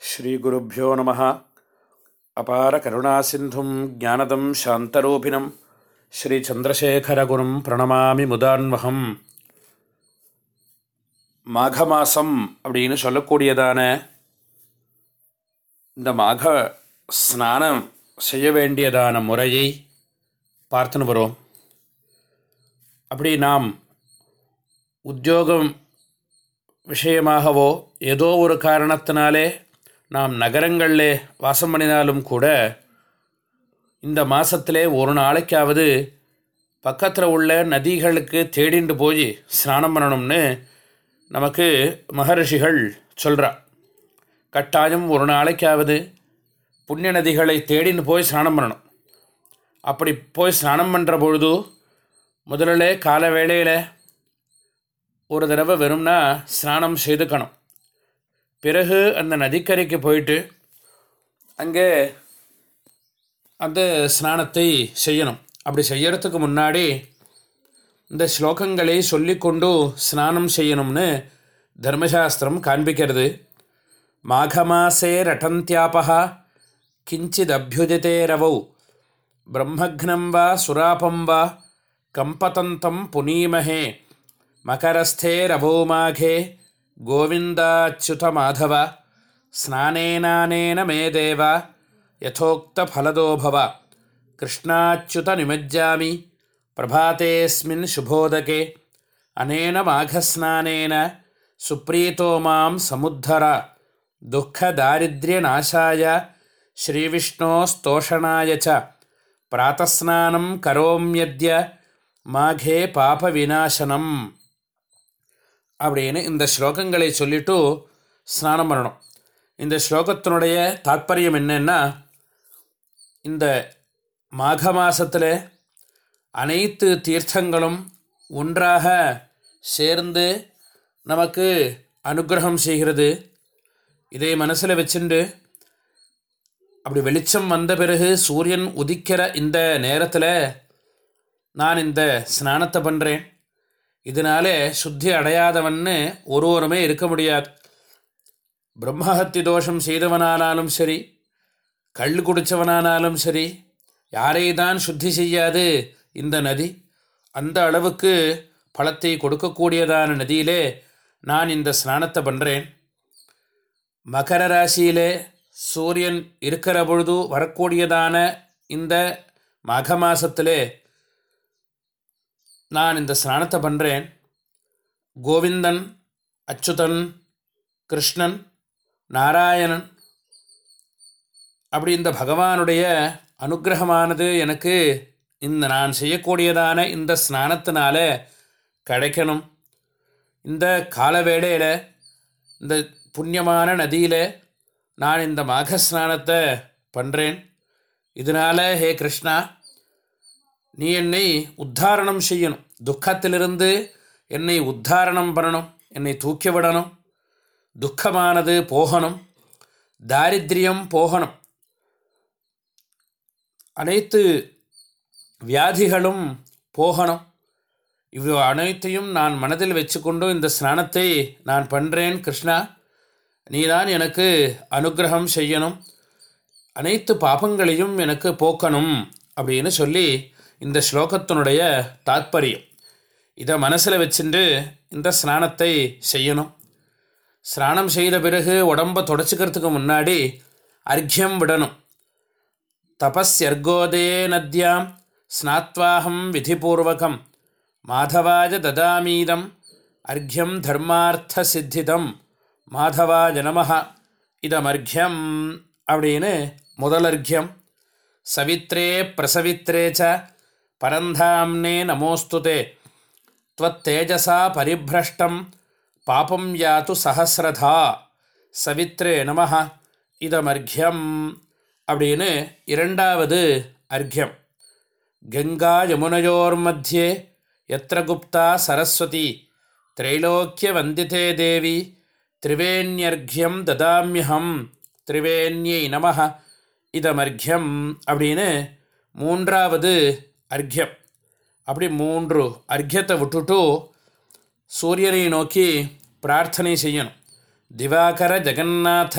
ஸ்ரீகுருப்போ நம. அபார கருணா சிந்தும் ஜானதம் சாந்தரூபிணம். ஸ்ரீ சந்திரசேகரகுரும் பிரணமாமி முதான்மகம் மாக மாசம் அப்படின்னு சொல்லக்கூடியதான இந்த மாக ஸ்நானம் செய்ய வேண்டியதான முறையை பார்த்துன்னு வரோம். அப்படி நாம் உத்தியோகம் விஷயமாகவோ ஏதோ ஒரு காரணத்தினாலே நாம் நகரங்களில் வாசம் பண்ணினாலும் கூட இந்த மாதத்திலே ஒரு நாளைக்காவது பக்கத்தில் உள்ள நதிகளுக்கு தேடிண்டு போய் ஸ்நானம் பண்ணணும்னு நமக்கு மகரிஷிகள் சொல்கிறா கட்டாயம் ஒரு நாளைக்காவது புண்ணிய நதிகளை தேடின்னு போய் ஸ்நானம் பண்ணணும். அப்படி போய் ஸ்நானம் பண்ணுற பொழுது முதல்ல கால வேளையில் ஒரு தடவை வெறும்னா ஸ்நானம் செய்துக்கணும். பிறகு அந்த நதிக்கரைக்கு போயிட்டு அங்கே அந்த ஸ்நானத்தை செய்யணும். அப்படி செய்யறதுக்கு முன்னாடி இந்த ஸ்லோகங்களை சொல்லிக்கொண்டு ஸ்நானம் செய்யணும்னு தர்மசாஸ்திரம் காண்பிக்கிறது. மாகமாசே ரட்டந்தியாபா கிஞ்சித் அபியுதித்தே ரவௌ பிரம்மக்னம் வா சுராபம் வா கம்பதந்தம் புனீமகே மகரஸ்தே ரவோ மாகே கோவிந்தாச்சுதமாதவ ஸ்நானேனானேன மே தேவ யதோக்தலதோபவ கிருஷ்ணாச்சுத நிமஜ்ஜாமி பிரபாத்தேஸ்மின் சுபோதகே அனேன மாகஸ்நானேன சுப்ரீதோ மாம் சமுத்தர துக்கதாரித்ரியநாசாய ஸ்ரீவிஷ்ணோஸ்தோஷணாய ச பிராத்தஸ்நானம் கரோமியத்ய மாகே பாப விநாசனம் அப்படின்னு இந்த ஸ்லோகங்களை சொல்லிட்டு ஸ்நானம் பண்ணணும். இந்த ஸ்லோகத்தினுடைய தாத்பரியம் என்னென்னா இந்த மாக மாதத்தில் அனைத்து தீர்த்தங்களும் ஒன்றாக சேர்ந்து நமக்கு அனுகிரகம் செய்கிறது. இதை மனசில் வச்சுண்டு அப்படி வெளிச்சம் வந்த பிறகு சூரியன் உதிக்கிற இந்த நேரத்தில் நான் இந்த ஸ்நானத்தை பண்ணுறேன் இதனாலே சுத்தி அடையாதவன்னு ஒருவருமே இருக்க முடியாது. பிரம்மஹத்தி தோஷம் செய்தவனானாலும் சரி கல் குடித்தவனானாலும் சரி யாரை தான் சுத்தி செய்யாது இந்த நதி அந்த அளவுக்கு பழத்தை கொடுக்கக்கூடியதான நதியிலே நான் இந்த ஸ்நானத்தை பண்ணுறேன் மகர ராசியிலே சூரியன் இருக்கிற பொழுது வரக்கூடியதான இந்த மாக மாதத்திலே நான் இந்த ஸ்நானத்தை பண்ணுறேன் கோவிந்தன் அச்சுதன் கிருஷ்ணன் நாராயணன். அப்படி இந்த பகவானுடைய அனுகிரகமானது எனக்கு இந்த நான் செய்யக்கூடியதான இந்த ஸ்நானத்தினால கிடைக்கணும். இந்த கால வேளையில் இந்த புண்ணியமான நதியில் நான் இந்த மாக ஸ்நானத்தை பண்ணுறேன் இதனால் ஹே கிருஷ்ணா நீ என்னை உத்தாரணம் செய்யணும். துக்கத்திலிருந்து என்னை உத்தாரணம் பண்ணணும். என்னை தூக்கி விடணும். துக்கமானது போகணும். தாரித்யம் போகணும். அனைத்து வியாதிகளும் போகணும். இவ்வளோ அனைத்தையும் நான் மனதில் வச்சுக்கொண்டு இந்த ஸ்நானத்தை நான் பண்ணுறேன் கிருஷ்ணா. நீதான் எனக்கு அனுகிரகம் செய்யணும். அனைத்து பாபங்களையும் எனக்கு போக்கணும் அப்படின்னு சொல்லி இந்த ஸ்லோகத்தினுடைய தாத்பரியம். இதை மனசில் வச்சுட்டு இந்த ஸ்நானத்தை செய்யணும். ஸ்நானம் செய்த பிறகு உடம்பை தொடச்சிக்கிறதுக்கு முன்னாடி அர்க்கியம் விடணும். தபஸ்யர்கோதே நத்யாம் ஸ்நாத்வாகம் விதிபூர்வகம் மாதவாஜ ததாமீதம் அர்க்கியம் தர்மார்த்த சித்திதம் மாதவாஜ நமஹா. இதம் இதமர்க்கியம் அப்படின்னு முதல் அர்க்கியம். சவித்ரே பிரசவித்ரே ச பரந்தாம்னே நமோஸ்துதே त्वत्तेजसा परिभ्रष्टं பாபம் யாத்து சஹசிரதா சவித்ரே நமஹ இதமர்க்கியம் அப்படின்னு இரண்டாவது அர்க்கியம் கங்கா யமுனையோர் மத்தியே எத்திர குப்தா சரஸ்வதி திரைலோக்கிய வந்திதே தேவி திரிவேண்யர்க்கியம் ததாமியகம் திரிவேண்யை நமஹ இதமர்க்கியம் அப்படின்னு மூன்றாவது அர்க்யம் அப்படி மூன்று அர்க்யத்தை விட்டுட்டு சூரியனை நோக்கி பிரார்த்தனை செய்யணும். திவாகர ஜெகநாத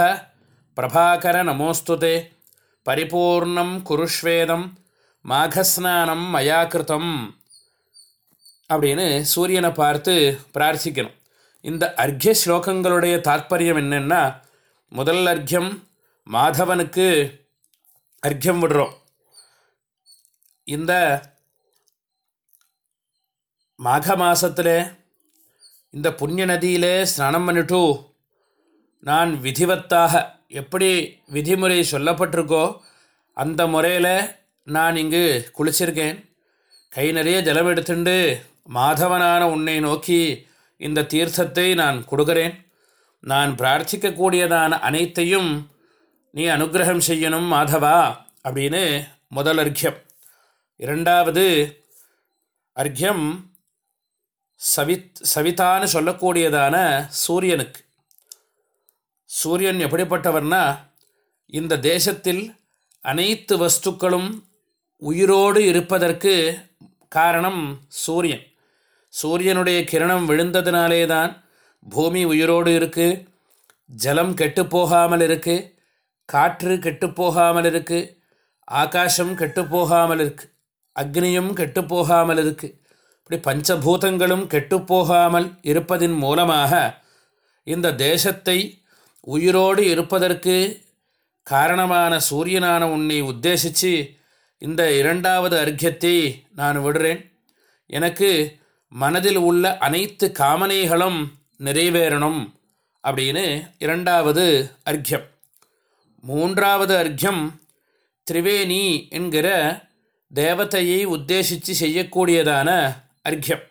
பிரபாகர நமோஸ்துதே. பரிபூர்ணம் குருஷ்வேதம் மாகஸ்நானம் மயா கிருத்தம் அப்படின்னு சூரியனை பார்த்து பிரார்த்திக்கணும். இந்த அர்க்ய ஸ்லோகங்களுடைய தாத்பரியம் என்னென்னா முதல் அர்க்யம் மாதவனுக்கு அர்க்யம் விடுறோம். இந்த மாக மாசத்தில் இந்த புண்ணிய நதியிலே ஸ்நானம் பண்ணிட்டு நான் விதிவத்தாக எப்படி விதிமுறை சொல்லப்பட்டிருக்கோ அந்த முறையில் நான் இங்கு குளிச்சிருக்கேன் கை நிறைய ஜலம் எடுத்துண்டு மாதவனான உன்னை நோக்கி இந்த தீர்த்தத்தை நான் கொடுக்கிறேன் நான் பிரார்த்திக்கக்கூடியதான அனைத்தையும் நீ அனுகிரகம் செய்யணும் மாதவா அப்படின்னு முதல் அர்க்கியம் இரண்டாவது அர்க்யம் சவித் சவிதான்னு சொல்லக்கூடியதான சூரியனுக்கு. சூரியன் எப்படிப்பட்டவர்னா இந்த தேசத்தில் அனைத்து வஸ்துக்களும் உயிரோடு இருப்பதற்கு காரணம் சூரியன். சூரியனுடைய கிரணம் விழுந்ததினாலே தான் பூமி உயிரோடு இருக்குது ஜலம் கெட்டுப்போகாமல் இருக்குது காற்று கெட்டுப்போகாமல் இருக்குது ஆகாசம் கெட்டுப்போகாமல் இருக்குது அக்னியும் கெட்டுப்போகாமல் இருக்குது இப்படி பஞ்சபூதங்களும் கெட்டுப்போகாமல் இருப்பதின் மூலமாக இந்த தேசத்தை உயிரோடு இருப்பதற்கு காரணமான சூரியனான உன்னை உத்தேசித்து இந்த இரண்டாவது அர்க்கியத்தை நான் விடுறேன். எனக்கு மனதில் உள்ள அனைத்து காமனைகளும் நிறைவேறணும் அப்படின்னு இரண்டாவது அர்க்கியம். மூன்றாவது அர்க்கியம் திரிவேணி என்கிற தேவதையை உத்தேசித்து செய்யக்கூடியதான அர்க்கியம்.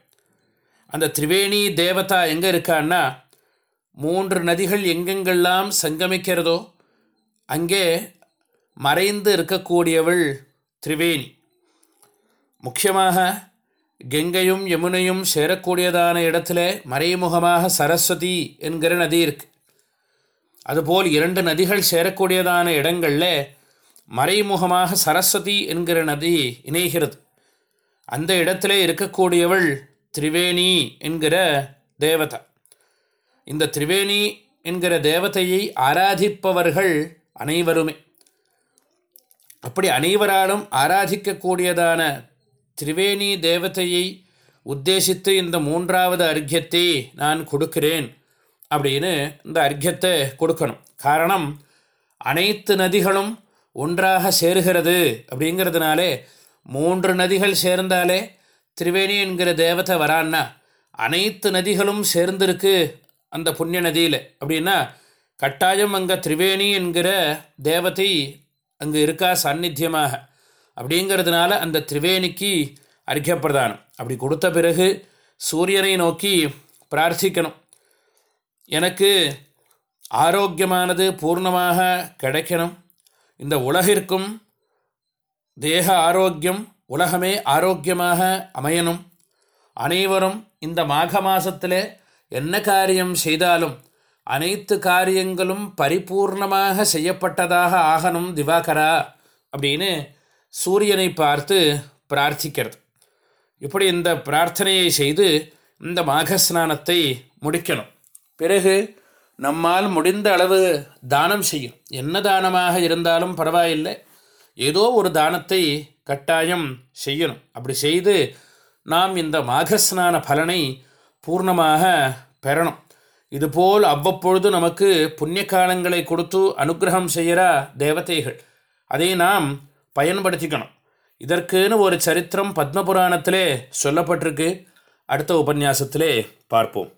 அந்த திரிவேணி தேவதா எங்கே இருக்கான்னா மூன்று நதிகள் எங்கெங்கெல்லாம் சங்கமிக்கிறதோ அங்கே மறைந்து இருக்கக்கூடியவள் திரிவேணி. முக்கியமாக கங்கையும் யமுனையும் சேரக்கூடியதான இடத்துல மறைமுகமாக சரஸ்வதி என்கிற நதி இருக்கு. அதுபோல் இரண்டு நதிகள் சேரக்கூடியதான இடங்களில் மறைமுகமாக சரஸ்வதி என்கிற நதி இணைகிறது. அந்த இடத்துல இருக்கக்கூடியவள் திரிவேணி என்கிற தேவதை. இந்த திரிவேணி என்கிற தேவதையை ஆராதிப்பவர்கள் அனைவருமே. அப்படி அனைவராலும் ஆராதிக்கக்கூடியதான திரிவேணி தேவதையை உத்தேசித்து இந்த மூன்றாவது அர்க்கியத்தை நான் கொடுக்கிறேன் அப்படின்னு இந்த அர்க்கியத்தை கொடுக்கணும். காரணம் அனைத்து நதிகளும் ஒன்றாக சேருகிறது. அப்படிங்கிறதுனாலே மூன்று நதிகள் சேர்ந்தாலே திரிவேணி என்கிற தேவதை வரான்னா அனைத்து நதிகளும் சேர்ந்திருக்கு அந்த புண்ணிய நதியில். அப்படின்னா கட்டாயம் அங்கே திரிவேணி என்கிற தேவதை அங்கே இருக்கா சாநித்தியமாக. அப்படிங்கிறதுனால அந்த திரிவேணிக்கு அர்க்கியப்பிரதானம் அப்படி கொடுத்த பிறகு சூரியனை நோக்கி பிரார்த்திக்கணும். எனக்கு ஆரோக்கியமானது பூர்ணமாக கிடைக்கணும். இந்த உலகிற்கும் தேக ஆரோக்கியம் உலகமே ஆரோக்கியமாக அமையணும். அனைவரும் இந்த மாக மாசத்தில் என்ன காரியம் செய்தாலும் அனைத்து காரியங்களும் பரிபூர்ணமாக செய்யப்பட்டதாக ஆகணும் திவாகரா அப்படின்னு சூரியனை பார்த்து பிரார்த்திக்கிறது. இப்படி இந்த பிரார்த்தனையை செய்து இந்த மாக ஸ்நானத்தை முடிக்கணும். பிறகு நம்மால் முடிந்த அளவு தானம் செய்யும். என்ன தானமாக இருந்தாலும் பரவாயில்லை. ஏதோ ஒரு தானத்தை கட்டாயம் செய்யணும். அப்படி செய்து நாம் இந்த மாகஸ்நான பலனை பூர்ணமாக பெறணும். இதுபோல் அவ்வப்பொழுது நமக்கு புண்ணிய காலங்களை கொடுத்து அனுகிரகம் செய்கிற தேவதைகள். அதை நாம் பயன்படுத்திக்கணும். இதற்குன்னு ஒரு சரித்திரம் பத்மபுராணத்திலே சொல்லப்பட்டிருக்கு. அடுத்த உபன்யாசத்திலே பார்ப்போம்.